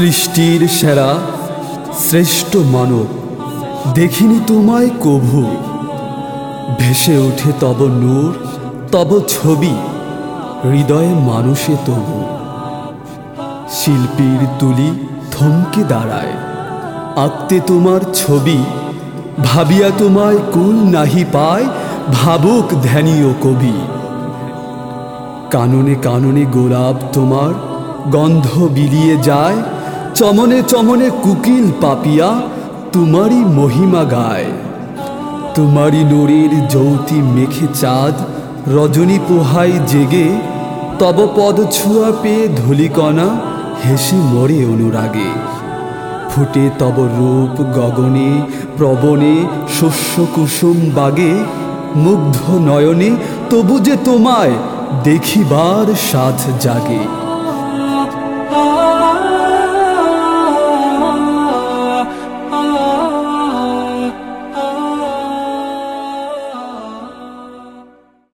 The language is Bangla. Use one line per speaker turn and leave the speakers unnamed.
সৃষ্টির সেরা শ্রেষ্ঠ মানব। দেখিনি তোমায় কভু। ভেসে ওঠে তব নূর, তব ছবি, হৃদয়ে মানুষে তবু। শিল্পীর তুলি থমকে দাঁড়ায়। আঁকতে তোমার ছবি, ভাবিয়া তোমায় কুল নাহি পায়, ভাবুক ধ্যানীয় কবি। কাননে কাননে গোলাপ তোমার গন্ধ বিলিয়ে যায় চমনে চমনে কুকিল পাপিয়া, তোমারই মহিমা গায়। তোমারই নড়ির জ্যোতি মেখে চাঁদ, রজনী পোহাই জেগে, তব পদ ছুয়া পেয়ে ধুলিকণা হেসে মরে অনুরাগে। ফুটে তব রূপ গগনে, প্রবণে শস্য কুসুম বাগে, মুগ্ধ নয়নে তবু যে তোমায় দেখিবার সাথ জাগে।